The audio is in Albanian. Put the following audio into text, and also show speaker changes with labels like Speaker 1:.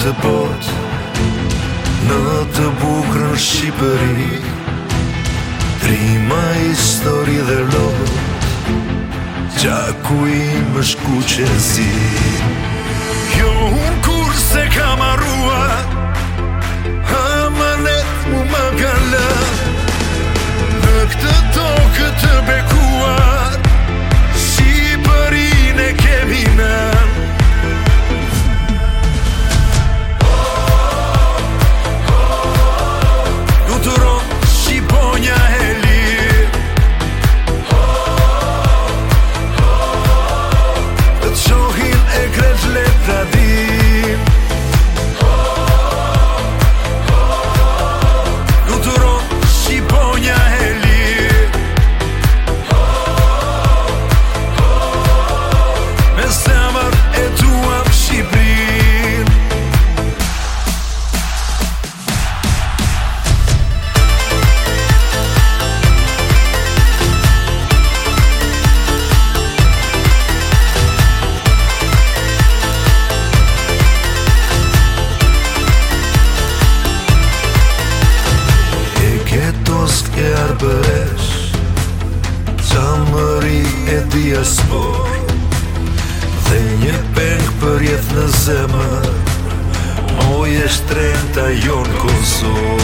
Speaker 1: të bot Në të bukër në Shqipëri Rima histori dhe lot Gjakuj më shku që zinë kërkes Dhe një pengë për jetë në zemë Moj e shtrejnë ta jonë konsor